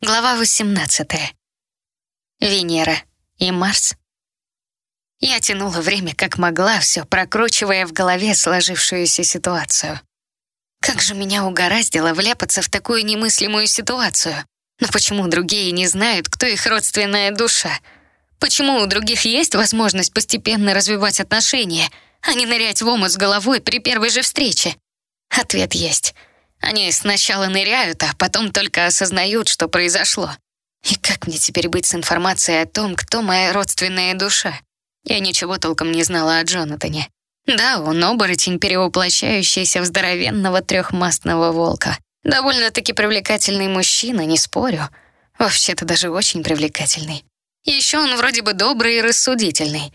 Глава 18. Венера и Марс. Я тянула время как могла, все прокручивая в голове сложившуюся ситуацию. Как же меня угораздило вляпаться в такую немыслимую ситуацию. Но почему другие не знают, кто их родственная душа? Почему у других есть возможность постепенно развивать отношения, а не нырять в омут с головой при первой же встрече? Ответ есть — они сначала ныряют, а потом только осознают, что произошло. И как мне теперь быть с информацией о том, кто моя родственная душа? Я ничего толком не знала о Джонатане. Да, он оборотень, перевоплощающийся в здоровенного трехмастного волка. Довольно-таки привлекательный мужчина, не спорю. Вообще-то даже очень привлекательный. Еще он вроде бы добрый и рассудительный.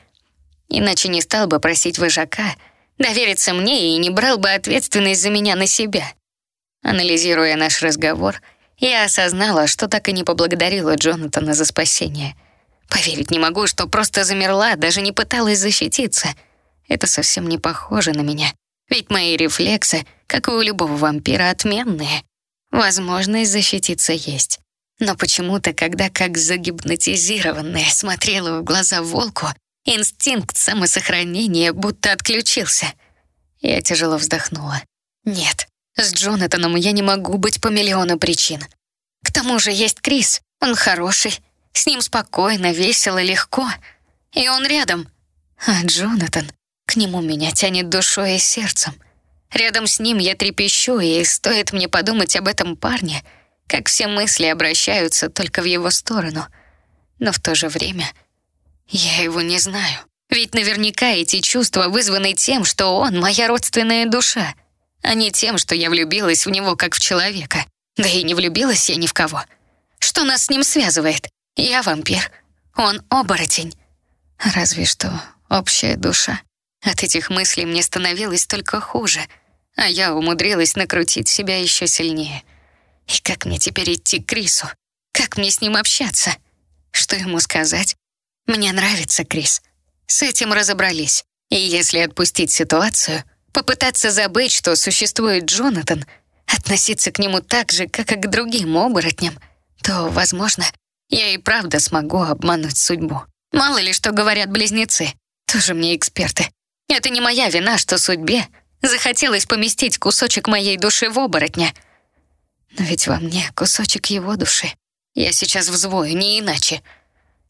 Иначе не стал бы просить вожака довериться мне и не брал бы ответственность за меня на себя. Анализируя наш разговор, я осознала, что так и не поблагодарила Джонатана за спасение. Поверить не могу, что просто замерла, даже не пыталась защититься. Это совсем не похоже на меня. Ведь мои рефлексы, как и у любого вампира, отменные. Возможность защититься есть. Но почему-то, когда как загипнотизированная смотрела в глаза волку, инстинкт самосохранения будто отключился. Я тяжело вздохнула. Нет, с Джонатаном я не могу быть по миллиону причин. К тому же есть Крис, он хороший, с ним спокойно, весело, легко. И он рядом. А Джонатан, к нему меня тянет душой и сердцем. Рядом с ним я трепещу, и стоит мне подумать об этом парне, как все мысли обращаются только в его сторону. Но в то же время я его не знаю. Ведь наверняка эти чувства вызваны тем, что он моя родственная душа — а не тем, что я влюбилась в него как в человека. Да и не влюбилась я ни в кого. Что нас с ним связывает? Я вампир, он оборотень. Разве что общая душа. От этих мыслей мне становилось только хуже, а я умудрилась накрутить себя еще сильнее. И как мне теперь идти к Крису? Как мне с ним общаться? Что ему сказать? Мне нравится Крис. С этим разобрались. И если отпустить ситуацию, попытаться забыть, что существует Джонатан, относиться к нему так же, как и к другим оборотням, то, возможно, я и правда смогу обмануть судьбу. Мало ли что говорят близнецы, тоже мне эксперты. Это не моя вина, что судьбе захотелось поместить кусочек моей души в оборотня. Но ведь во мне кусочек его души. Я сейчас взвою, не иначе.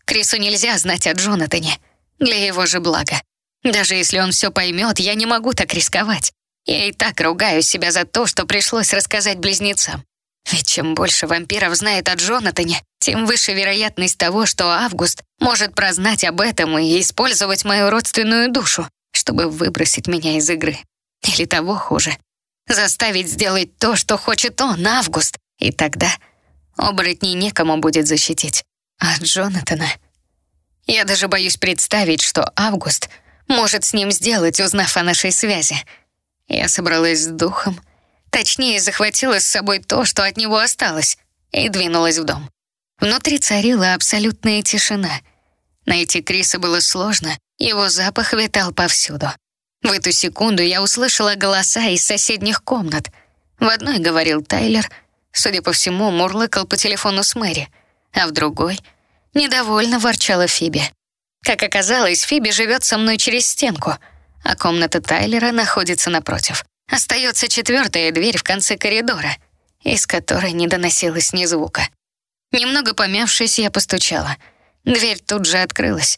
Крису нельзя знать о Джонатане. Для его же блага. Даже если он все поймет, я не могу так рисковать. Я и так ругаю себя за то, что пришлось рассказать близнецам. Ведь чем больше вампиров знает о Джонатане, тем выше вероятность того, что Август может прознать об этом и использовать мою родственную душу, чтобы выбросить меня из игры. Или того хуже. Заставить сделать то, что хочет он, Август. И тогда оборотней некому будет защитить. А Джонатана... Я даже боюсь представить, что Август — может с ним сделать, узнав о нашей связи. Я собралась с духом, точнее, захватила с собой то, что от него осталось, и двинулась в дом. Внутри царила абсолютная тишина. Найти Криса было сложно, его запах витал повсюду. В эту секунду я услышала голоса из соседних комнат. В одной говорил Тайлер, судя по всему, мурлыкал по телефону с Мэри, а в другой недовольно ворчала Фиби. Как оказалось, Фиби живет со мной через стенку, а комната Тайлера находится напротив. Остается четвертая дверь в конце коридора, из которой не доносилось ни звука. Немного помявшись, я постучала. Дверь тут же открылась.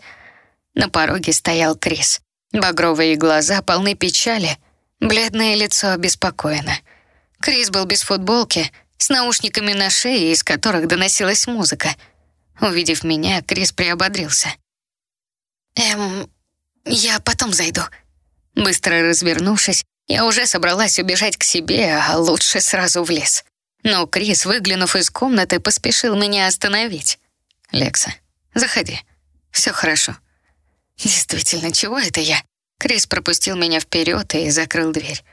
На пороге стоял Крис. Багровые глаза полны печали, бледное лицо обеспокоено. Крис был без футболки, с наушниками на шее, из которых доносилась музыка. Увидев меня, Крис приободрился. «Эм, я потом зайду». Быстро развернувшись, я уже собралась убежать к себе, а лучше сразу в лес. Но Крис, выглянув из комнаты, поспешил меня остановить. «Лекса, заходи. Все хорошо». «Действительно, чего это я?» Крис пропустил меня вперед и закрыл дверь.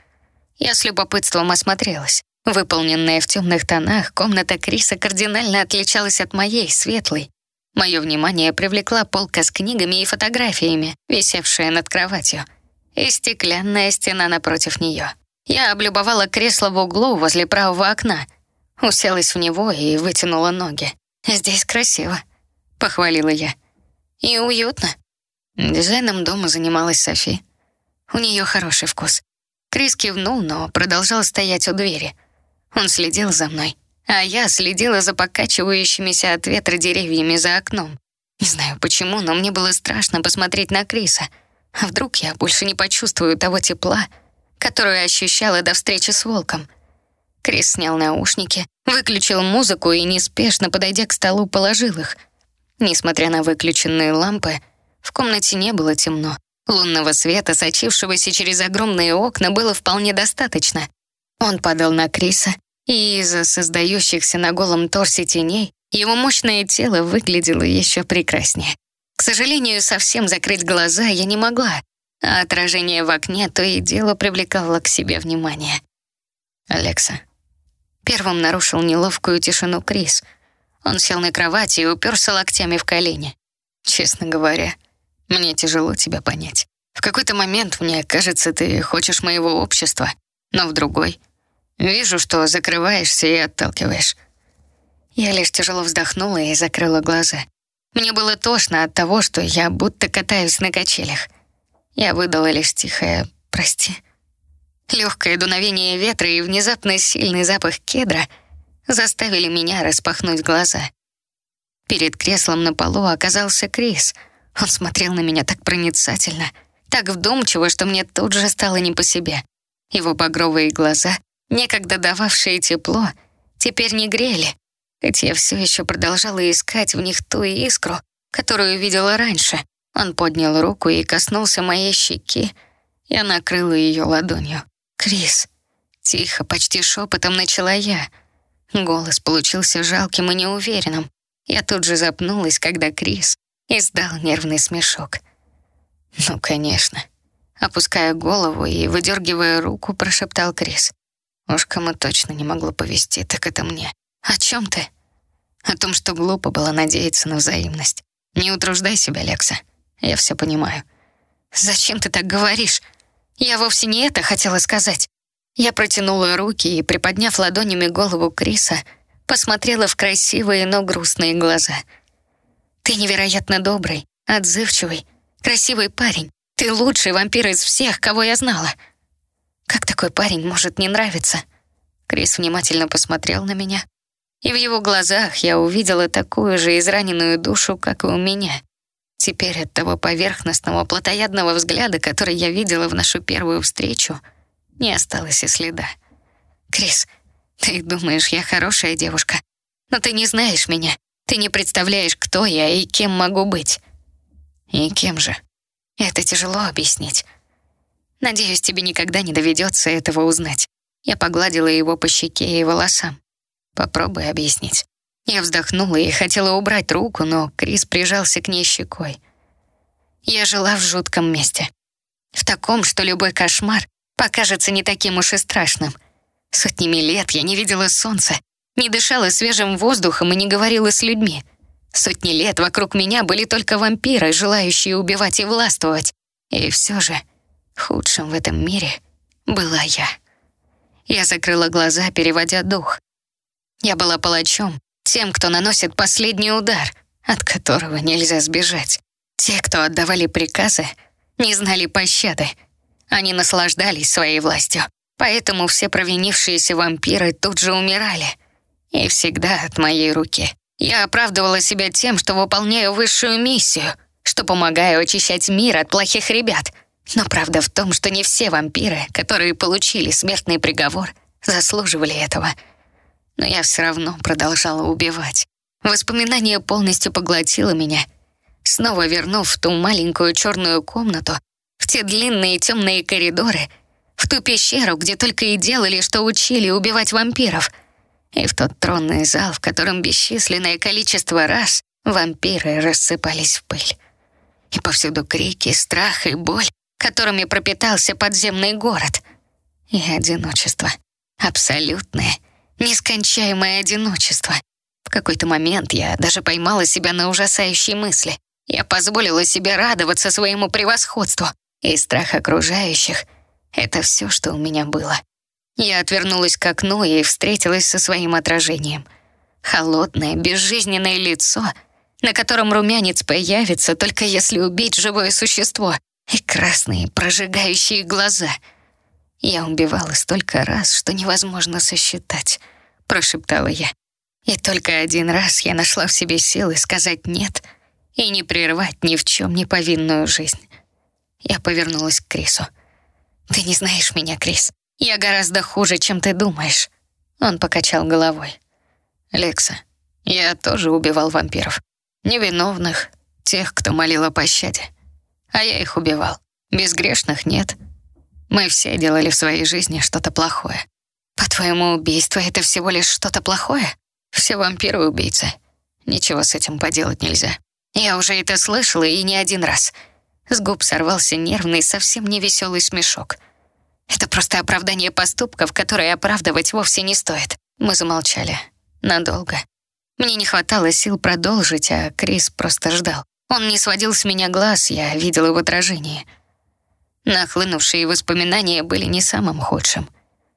Я с любопытством осмотрелась. Выполненная в темных тонах, комната Криса кардинально отличалась от моей, светлой. Мое внимание привлекла полка с книгами и фотографиями, висевшая над кроватью, и стеклянная стена напротив нее. Я облюбовала кресло в углу возле правого окна. Уселась в него и вытянула ноги. «Здесь красиво», — похвалила я. «И уютно». Дизайном дома занималась Софи. У нее хороший вкус. Крис кивнул, но продолжал стоять у двери. Он следил за мной, а я следила за покачивающимися от ветра деревьями за окном. Не знаю почему, но мне было страшно посмотреть на Криса. А вдруг я больше не почувствую того тепла, которое ощущала до встречи с волком. Крис снял наушники, выключил музыку и, неспешно подойдя к столу, положил их. Несмотря на выключенные лампы, в комнате не было темно. Лунного света, сочившегося через огромные окна, было вполне достаточно. Он падал на Криса, и из-за создающихся на голом торсе теней его мощное тело выглядело еще прекраснее. К сожалению, совсем закрыть глаза я не могла, а отражение в окне то и дело привлекало к себе внимание. «Алекса». Первым нарушил неловкую тишину Крис. Он сел на кровати и уперся локтями в колени. «Честно говоря, мне тяжело тебя понять. В какой-то момент мне кажется, ты хочешь моего общества, но в другой вижу, что закрываешься и отталкиваешь. Я лишь тяжело вздохнула и закрыла глаза. Мне было тошно от того, что я будто катаюсь на качелях. Я выдала лишь тихое «прости». Легкое дуновение ветра и внезапно сильный запах кедра заставили меня распахнуть глаза. Перед креслом на полу оказался Крис — он смотрел на меня так проницательно, так вдумчиво, что мне тут же стало не по себе. Его багровые глаза, некогда дававшие тепло, теперь не грели, хоть я все еще продолжала искать в них ту искру, которую видела раньше. Он поднял руку и коснулся моей щеки. Я накрыла ее ладонью. «Крис!» Тихо, почти шепотом начала я. Голос получился жалким и неуверенным. Я тут же запнулась, когда Крис издал нервный смешок. «Ну, конечно». Опуская голову и выдергивая руку, прошептал Крис. «Уж кому точно не могло повести, так это мне. О чем ты?» «О том, что глупо было надеяться на взаимность. Не утруждай себя, Лекса. Я все понимаю». «Зачем ты так говоришь? Я вовсе не это хотела сказать». Я протянула руки и, приподняв ладонями голову Криса, посмотрела в красивые, но грустные глаза — ты невероятно добрый, отзывчивый, красивый парень. Ты лучший вампир из всех, кого я знала. Как такой парень может не нравиться? Крис внимательно посмотрел на меня, и в его глазах я увидела такую же израненную душу, как и у меня. Теперь от того поверхностного, плотоядного взгляда, который я видела в нашу первую встречу, не осталось и следа. «Крис, ты думаешь, я хорошая девушка, но ты не знаешь меня. Ты не представляешь, кто я и кем могу быть. И кем же? Это тяжело объяснить. Надеюсь, тебе никогда не доведется этого узнать. Я погладила его по щеке и волосам. Попробуй объяснить. Я вздохнула и хотела убрать руку, но Крис прижался к ней щекой. Я жила в жутком месте. В таком, что любой кошмар покажется не таким уж и страшным. Сотнями лет я не видела солнца, не дышала свежим воздухом и не говорила с людьми. Сотни лет вокруг меня были только вампиры, желающие убивать и властвовать. И все же худшим в этом мире была я. Я закрыла глаза, переводя дух. Я была палачом, тем, кто наносит последний удар, от которого нельзя сбежать. Те, кто отдавали приказы, не знали пощады. Они наслаждались своей властью. Поэтому все провинившиеся вампиры тут же умирали — и всегда от моей руки. Я оправдывала себя тем, что выполняю высшую миссию, что помогаю очищать мир от плохих ребят. Но правда в том, что не все вампиры, которые получили смертный приговор, заслуживали этого. Но я все равно продолжала убивать. Воспоминание полностью поглотило меня, снова вернув в ту маленькую черную комнату, в те длинные темные коридоры, в ту пещеру, где только и делали, что учили убивать вампиров — и в тот тронный зал, в котором бесчисленное количество раз вампиры рассыпались в пыль. И повсюду крики, страх и боль, которыми пропитался подземный город. И одиночество. Абсолютное, нескончаемое одиночество. В какой-то момент я даже поймала себя на ужасающей мысли. Я позволила себе радоваться своему превосходству, и страх окружающих — это все, что у меня было. Я отвернулась к окну и встретилась со своим отражением. Холодное, безжизненное лицо, на котором румянец появится, только если убить живое существо, и красные, прожигающие глаза. Я убивала столько раз, что невозможно сосчитать, прошептала я. И только один раз я нашла в себе силы сказать «нет» и не прервать ни в чем не повинную жизнь. Я повернулась к Крису. «Ты не знаешь меня, Крис. Я гораздо хуже, чем ты думаешь». Он покачал головой. «Лекса, я тоже убивал вампиров. Невиновных, тех, кто молил о пощаде. А я их убивал. Безгрешных нет. Мы все делали в своей жизни что-то плохое. По-твоему, убийство — это всего лишь что-то плохое? Все вампиры — убийцы. Ничего с этим поделать нельзя. Я уже это слышала и не один раз. С губ сорвался нервный, совсем невеселый смешок. Это просто оправдание поступков, которые оправдывать вовсе не стоит. Мы замолчали. Надолго. Мне не хватало сил продолжить, а Крис просто ждал. Он не сводил с меня глаз, я видела в отражении. Нахлынувшие воспоминания были не самым худшим.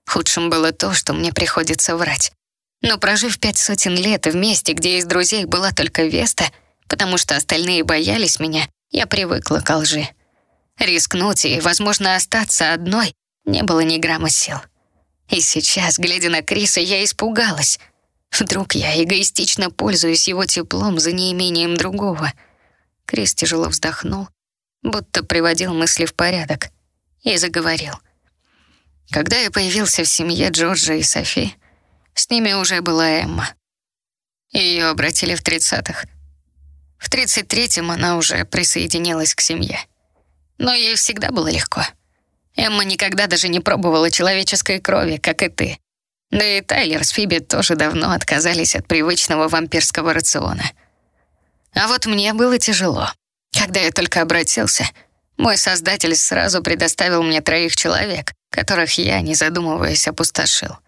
Худшим было то, что мне приходится врать. Но прожив пять сотен лет в месте, где из друзей была только Веста, потому что остальные боялись меня, я привыкла к лжи. Рискнуть и, возможно, остаться одной не было ни грамма сил. И сейчас, глядя на Криса, я испугалась. Вдруг я эгоистично пользуюсь его теплом за неимением другого. Крис тяжело вздохнул, будто приводил мысли в порядок, и заговорил. Когда я появился в семье Джорджа и Софи, с ними уже была Эмма. Ее обратили в тридцатых. В тридцать третьем она уже присоединилась к семье. Но ей всегда было легко. Эмма никогда даже не пробовала человеческой крови, как и ты. Да и Тайлер с Фиби тоже давно отказались от привычного вампирского рациона. А вот мне было тяжело. Когда я только обратился, мой создатель сразу предоставил мне троих человек, которых я, не задумываясь, опустошил.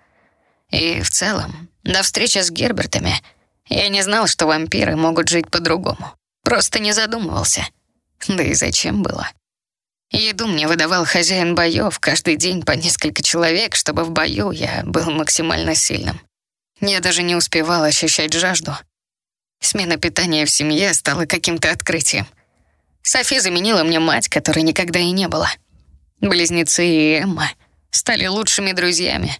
И в целом, до встречи с Гербертами, я не знал, что вампиры могут жить по-другому. Просто не задумывался. Да и зачем было? Еду мне выдавал хозяин боев каждый день по несколько человек, чтобы в бою я был максимально сильным. Я даже не успевал ощущать жажду. Смена питания в семье стала каким-то открытием. Софи заменила мне мать, которой никогда и не было. Близнецы и Эмма стали лучшими друзьями,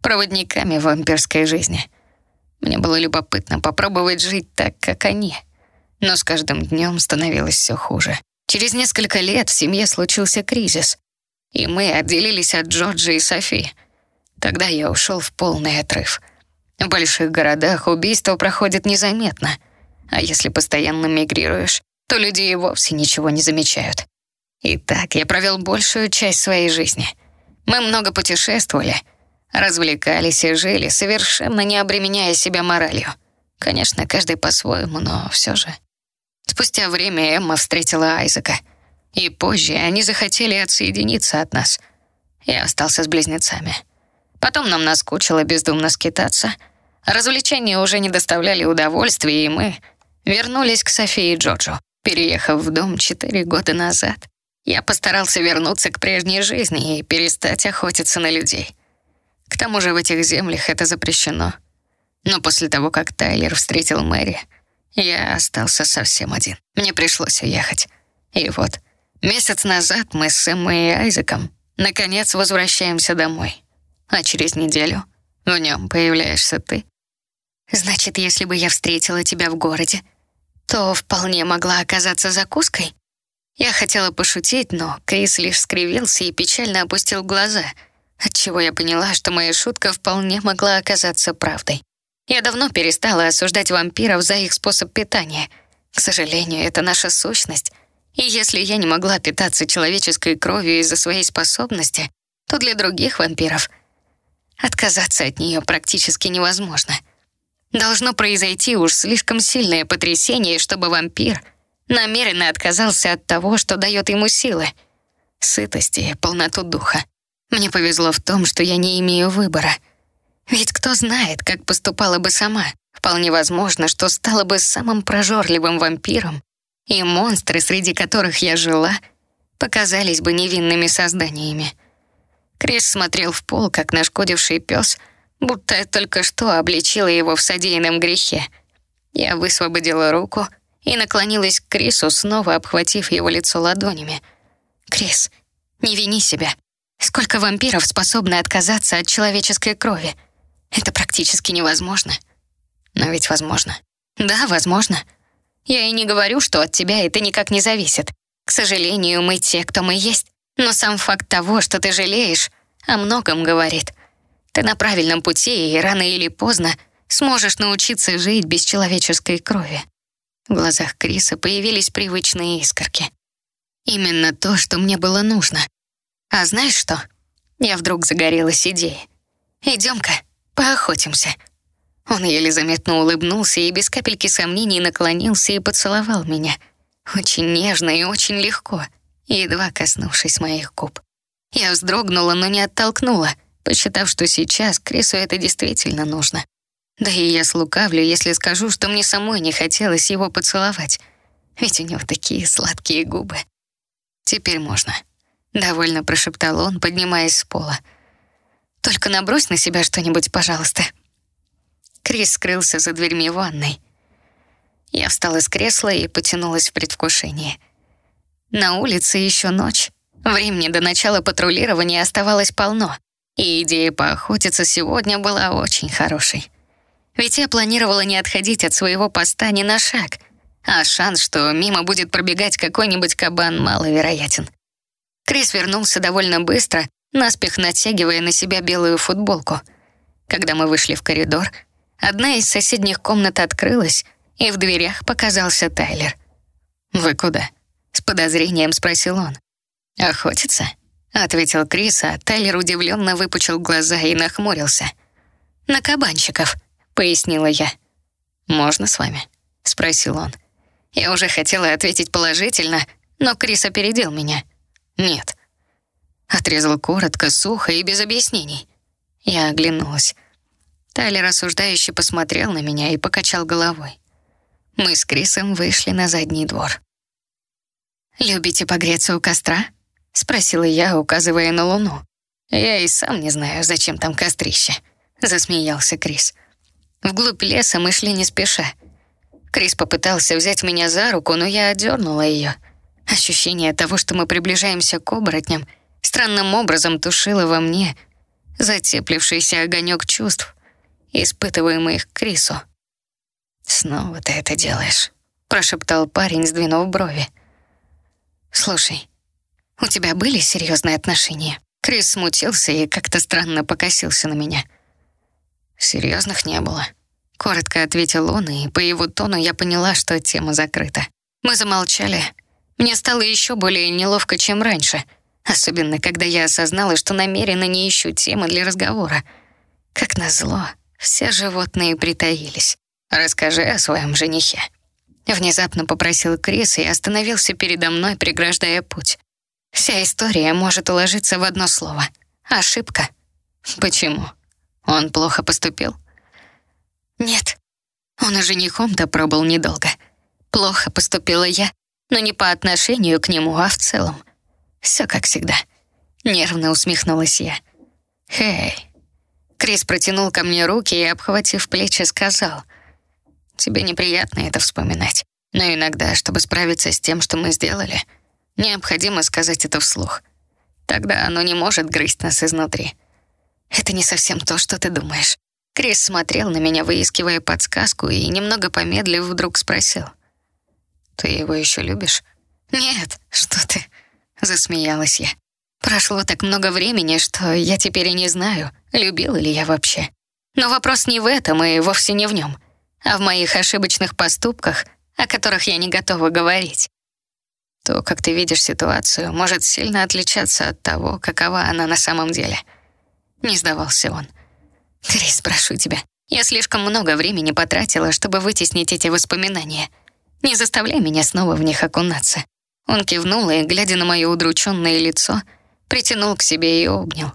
проводниками в вампирской жизни. Мне было любопытно попробовать жить так, как они. Но с каждым днем становилось все хуже. Через несколько лет в семье случился кризис, и мы отделились от Джорджа и Софи. Тогда я ушел в полный отрыв. В больших городах убийство проходит незаметно, а если постоянно мигрируешь, то люди и вовсе ничего не замечают. И так я провел большую часть своей жизни. Мы много путешествовали, развлекались и жили, совершенно не обременяя себя моралью. Конечно, каждый по-своему, но все же. Спустя время Эмма встретила Айзека. И позже они захотели отсоединиться от нас. Я остался с близнецами. Потом нам наскучило бездумно скитаться. Развлечения уже не доставляли удовольствия, и мы вернулись к Софии и Джорджу. Переехав в дом четыре года назад, я постарался вернуться к прежней жизни и перестать охотиться на людей. К тому же в этих землях это запрещено. Но после того, как Тайлер встретил Мэри, я остался совсем один. Мне пришлось уехать. И вот, месяц назад мы с Эммой и Айзеком наконец возвращаемся домой. А через неделю в нем появляешься ты. Значит, если бы я встретила тебя в городе, то вполне могла оказаться закуской? Я хотела пошутить, но Крис лишь скривился и печально опустил глаза, отчего я поняла, что моя шутка вполне могла оказаться правдой. Я давно перестала осуждать вампиров за их способ питания. К сожалению, это наша сущность. И если я не могла питаться человеческой кровью из-за своей способности, то для других вампиров отказаться от нее практически невозможно. Должно произойти уж слишком сильное потрясение, чтобы вампир намеренно отказался от того, что дает ему силы, сытости полноту духа. Мне повезло в том, что я не имею выбора — ведь кто знает, как поступала бы сама. Вполне возможно, что стала бы самым прожорливым вампиром, и монстры, среди которых я жила, показались бы невинными созданиями. Крис смотрел в пол, как нашкодивший пес, будто я только что обличила его в содеянном грехе. Я высвободила руку и наклонилась к Крису, снова обхватив его лицо ладонями. «Крис, не вини себя. Сколько вампиров способны отказаться от человеческой крови? Это практически невозможно. Но ведь возможно. Да, возможно. Я и не говорю, что от тебя это никак не зависит. К сожалению, мы те, кто мы есть. Но сам факт того, что ты жалеешь, о многом говорит. Ты на правильном пути, и рано или поздно сможешь научиться жить без человеческой крови. В глазах Криса появились привычные искорки. Именно то, что мне было нужно. А знаешь что? Я вдруг загорелась идеей. Идем-ка, поохотимся. Он еле заметно улыбнулся и без капельки сомнений наклонился и поцеловал меня. Очень нежно и очень легко, едва коснувшись моих губ. Я вздрогнула, но не оттолкнула, посчитав, что сейчас Крису это действительно нужно. Да и я слукавлю, если скажу, что мне самой не хотелось его поцеловать. Ведь у него такие сладкие губы. Теперь можно. Довольно прошептал он, поднимаясь с пола. Только набрось на себя что-нибудь, пожалуйста. Крис скрылся за дверьми ванной. Я встала с кресла и потянулась в предвкушении. На улице еще ночь. Времени до начала патрулирования оставалось полно, и идея поохотиться сегодня была очень хорошей. Ведь я планировала не отходить от своего поста ни на шаг, а шанс, что мимо будет пробегать какой-нибудь кабан, маловероятен. Крис вернулся довольно быстро, наспех натягивая на себя белую футболку. Когда мы вышли в коридор, одна из соседних комнат открылась, и в дверях показался Тайлер. «Вы куда?» — с подозрением спросил он. «Охотиться?» — ответил Крис, а Тайлер удивленно выпучил глаза и нахмурился. «На кабанчиков», — пояснила я. «Можно с вами?» — спросил он. Я уже хотела ответить положительно, но Крис опередил меня. «Нет». Отрезал коротко, сухо и без объяснений. Я оглянулась. Тайлер осуждающе посмотрел на меня и покачал головой. Мы с Крисом вышли на задний двор. «Любите погреться у костра?» — спросила я, указывая на луну. «Я и сам не знаю, зачем там кострище», — засмеялся Крис. Вглубь леса мы шли не спеша. Крис попытался взять меня за руку, но я отдернула ее. Ощущение того, что мы приближаемся к оборотням, странным образом тушило во мне затеплившийся огонек чувств, испытываемых Крису. «Снова ты это делаешь», — прошептал парень, сдвинув брови. «Слушай, у тебя были серьезные отношения?» Крис смутился и как-то странно покосился на меня. «Серьезных не было», — коротко ответил он, и по его тону я поняла, что тема закрыта. Мы замолчали. Мне стало еще более неловко, чем раньше, особенно когда я осознала, что намеренно не ищу темы для разговора. Как назло, все животные притаились. «Расскажи о своем женихе», — внезапно попросил Крис и остановился передо мной, преграждая путь. Вся история может уложиться в одно слово. Ошибка. Почему? Он плохо поступил? Нет. Он и женихом-то пробыл недолго. Плохо поступила я, но не по отношению к нему, а в целом. Все как всегда. Нервно усмехнулась я. «Хей». Крис протянул ко мне руки и, обхватив плечи, сказал. «Тебе неприятно это вспоминать, но иногда, чтобы справиться с тем, что мы сделали, — Необходимо сказать это вслух. Тогда оно не может грызть нас изнутри. Это не совсем то, что ты думаешь. Крис смотрел на меня, выискивая подсказку, и, немного помедлив, вдруг спросил. «Ты его еще любишь?» «Нет, что ты?» — засмеялась я. «Прошло так много времени, что я теперь и не знаю, любила ли я вообще. Но вопрос не в этом и вовсе не в нем, а в моих ошибочных поступках, о которых я не готова говорить. То, как ты видишь ситуацию, может сильно отличаться от того, какова она на самом деле. Не сдавался он. Крис, прошу тебя, я слишком много времени потратила, чтобы вытеснить эти воспоминания. Не заставляй меня снова в них окунаться. Он кивнул и, глядя на мое удрученное лицо, притянул к себе и обнял.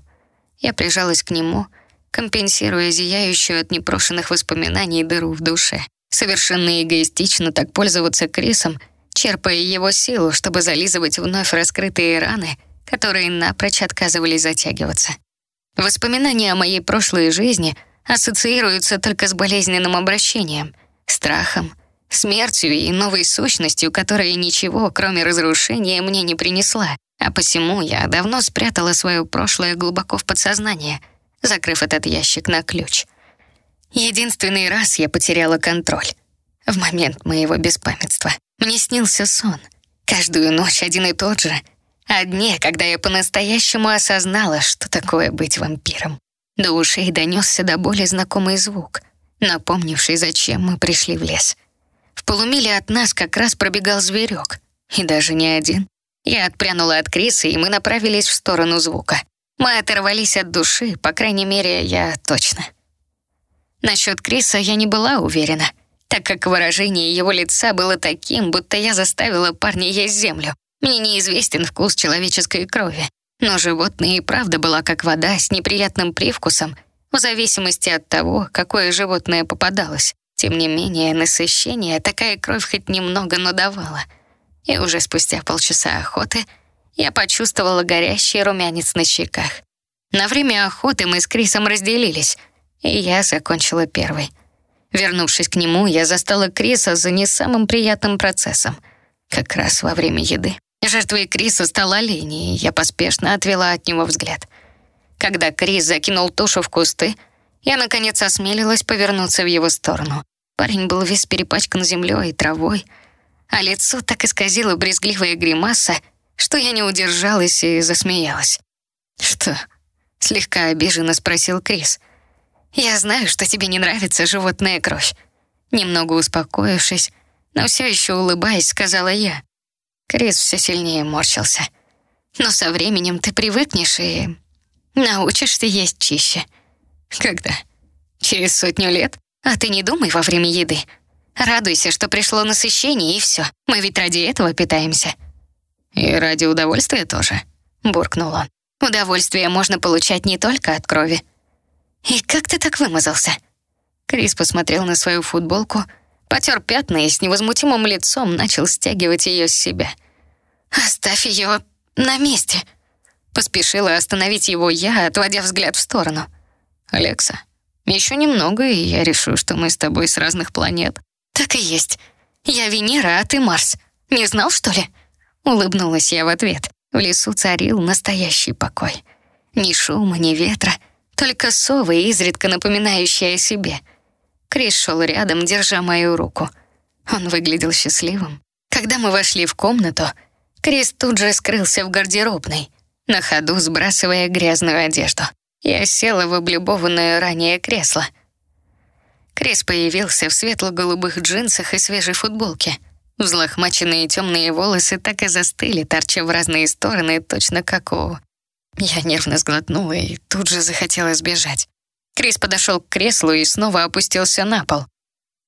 Я прижалась к нему, компенсируя зияющую от непрошенных воспоминаний дыру в душе. Совершенно эгоистично так пользоваться Крисом — черпая его силу, чтобы зализывать вновь раскрытые раны, которые напрочь отказывались затягиваться. Воспоминания о моей прошлой жизни ассоциируются только с болезненным обращением, страхом, смертью и новой сущностью, которая ничего, кроме разрушения, мне не принесла. А посему я давно спрятала свое прошлое глубоко в подсознание, закрыв этот ящик на ключ. Единственный раз я потеряла контроль. В момент моего беспамятства. Мне снился сон. Каждую ночь один и тот же. О дне, когда я по-настоящему осознала, что такое быть вампиром. До ушей донесся до боли знакомый звук, напомнивший, зачем мы пришли в лес. В полумиле от нас как раз пробегал зверек, и даже не один. Я отпрянула от Криса, и мы направились в сторону звука. Мы оторвались от души, по крайней мере, я точно. Насчет Криса я не была уверена, так как выражение его лица было таким, будто я заставила парня есть землю. Мне неизвестен вкус человеческой крови, но животное и правда была как вода с неприятным привкусом, в зависимости от того, какое животное попадалось. Тем не менее, насыщение такая кровь хоть немного надавала. И уже спустя полчаса охоты я почувствовала горящий румянец на щеках. На время охоты мы с Крисом разделились, и я закончила первой. Вернувшись к нему, я застала Криса за не самым приятным процессом, как раз во время еды. Жертвой Криса стал олень, и я поспешно отвела от него взгляд. Когда Крис закинул тушу в кусты, я, наконец, осмелилась повернуться в его сторону. Парень был весь перепачкан землей и травой, а лицо так исказило брезгливая гримаса, что я не удержалась и засмеялась. «Что?» — слегка обиженно спросил Крис. «Я знаю, что тебе не нравится животная кровь». Немного успокоившись, но все еще улыбаясь, сказала я. Крис все сильнее морщился. «Но со временем ты привыкнешь и научишься есть чище». «Когда? Через сотню лет? А ты не думай во время еды. Радуйся, что пришло насыщение, и все. Мы ведь ради этого питаемся». «И ради удовольствия тоже», — буркнул он. «Удовольствие можно получать не только от крови». «И как ты так вымазался?» Крис посмотрел на свою футболку, потер пятна и с невозмутимым лицом начал стягивать ее с себя. «Оставь ее на месте!» Поспешила остановить его я, отводя взгляд в сторону. «Алекса, еще немного, и я решу, что мы с тобой с разных планет». «Так и есть. Я Венера, а ты Марс. Не знал, что ли?» Улыбнулась я в ответ. В лесу царил настоящий покой. Ни шума, ни ветра, только совы, изредка напоминающие о себе — Крис шел рядом, держа мою руку. Он выглядел счастливым. Когда мы вошли в комнату, Крис тут же скрылся в гардеробной, на ходу сбрасывая грязную одежду. Я села в облюбованное ранее кресло. Крис появился в светло-голубых джинсах и свежей футболке. Взлохмаченные темные волосы так и застыли, торча в разные стороны, точно как у... Я нервно сглотнула и тут же захотела сбежать. Крис подошел к креслу и снова опустился на пол.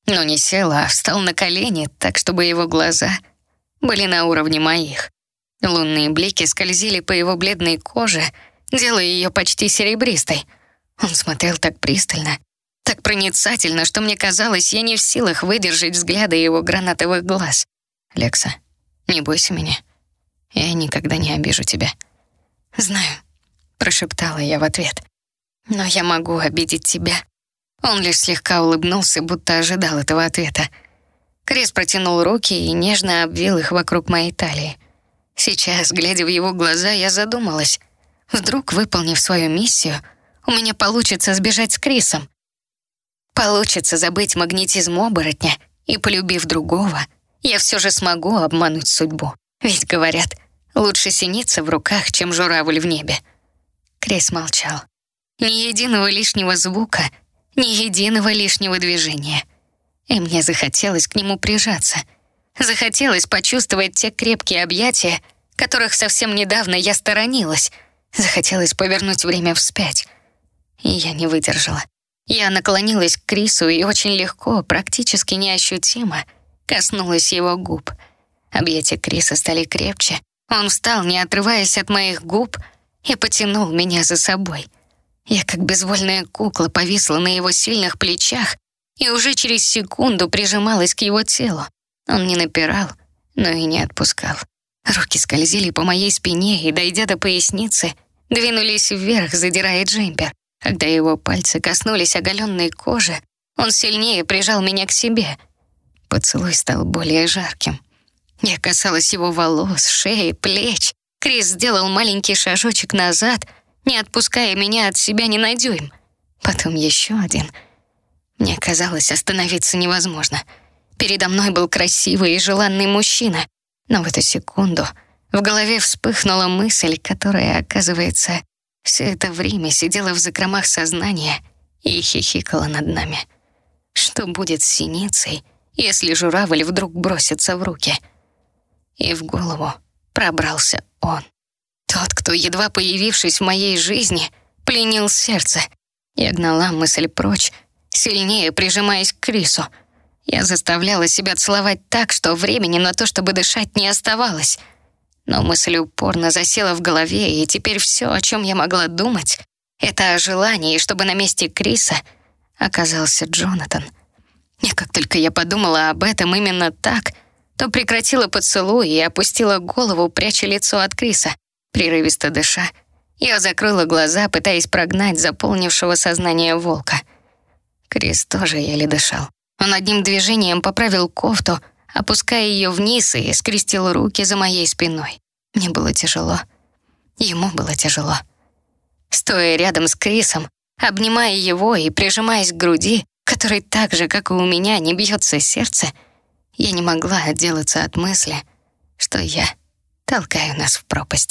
Но не сел, а встал на колени, так чтобы его глаза были на уровне моих. Лунные блики скользили по его бледной коже, делая ее почти серебристой. Он смотрел так пристально, так проницательно, что мне казалось, я не в силах выдержать взгляда его гранатовых глаз. «Лекса, не бойся меня. Я никогда не обижу тебя». «Знаю», — прошептала я в ответ. Но я могу обидеть тебя». Он лишь слегка улыбнулся, будто ожидал этого ответа. Крис протянул руки и нежно обвил их вокруг моей талии. Сейчас, глядя в его глаза, я задумалась. Вдруг, выполнив свою миссию, у меня получится сбежать с Крисом. Получится забыть магнетизм оборотня, и, полюбив другого, я все же смогу обмануть судьбу. Ведь, говорят, лучше синица в руках, чем журавль в небе. Крис молчал. Ни единого лишнего звука, ни единого лишнего движения. И мне захотелось к нему прижаться. Захотелось почувствовать те крепкие объятия, которых совсем недавно я сторонилась. Захотелось повернуть время вспять. И я не выдержала. Я наклонилась к Крису и очень легко, практически неощутимо, коснулась его губ. Объятия Криса стали крепче. Он встал, не отрываясь от моих губ, и потянул меня за собой — я как безвольная кукла повисла на его сильных плечах и уже через секунду прижималась к его телу. Он не напирал, но и не отпускал. Руки скользили по моей спине и, дойдя до поясницы, двинулись вверх, задирая джемпер. Когда его пальцы коснулись оголенной кожи, он сильнее прижал меня к себе. Поцелуй стал более жарким. Я касалась его волос, шеи, плеч. Крис сделал маленький шажочек назад, не отпуская меня от себя ни на дюйм. Потом еще один. Мне казалось, остановиться невозможно. Передо мной был красивый и желанный мужчина, но в эту секунду в голове вспыхнула мысль, которая, оказывается, все это время сидела в закромах сознания и хихикала над нами. Что будет с синицей, если журавль вдруг бросится в руки? И в голову пробрался он. Тот, кто, едва появившись в моей жизни, пленил сердце. Я гнала мысль прочь, сильнее прижимаясь к Крису — я заставляла себя целовать так, что времени на то, чтобы дышать, не оставалось. Но мысль упорно засела в голове, и теперь все, о чем я могла думать, это о желании, чтобы на месте Криса оказался Джонатан. И как только я подумала об этом именно так, то прекратила поцелуй и опустила голову, пряча лицо от Криса, прерывисто дыша. Я закрыла глаза, пытаясь прогнать заполнившего сознание волка. Крис тоже еле дышал. Он одним движением поправил кофту, опуская ее вниз и скрестил руки за моей спиной. Мне было тяжело. Ему было тяжело. Стоя рядом с Крисом, обнимая его и прижимаясь к груди, которой так же, как и у меня, не бьется сердце, я не могла отделаться от мысли, что я толкаю нас в пропасть.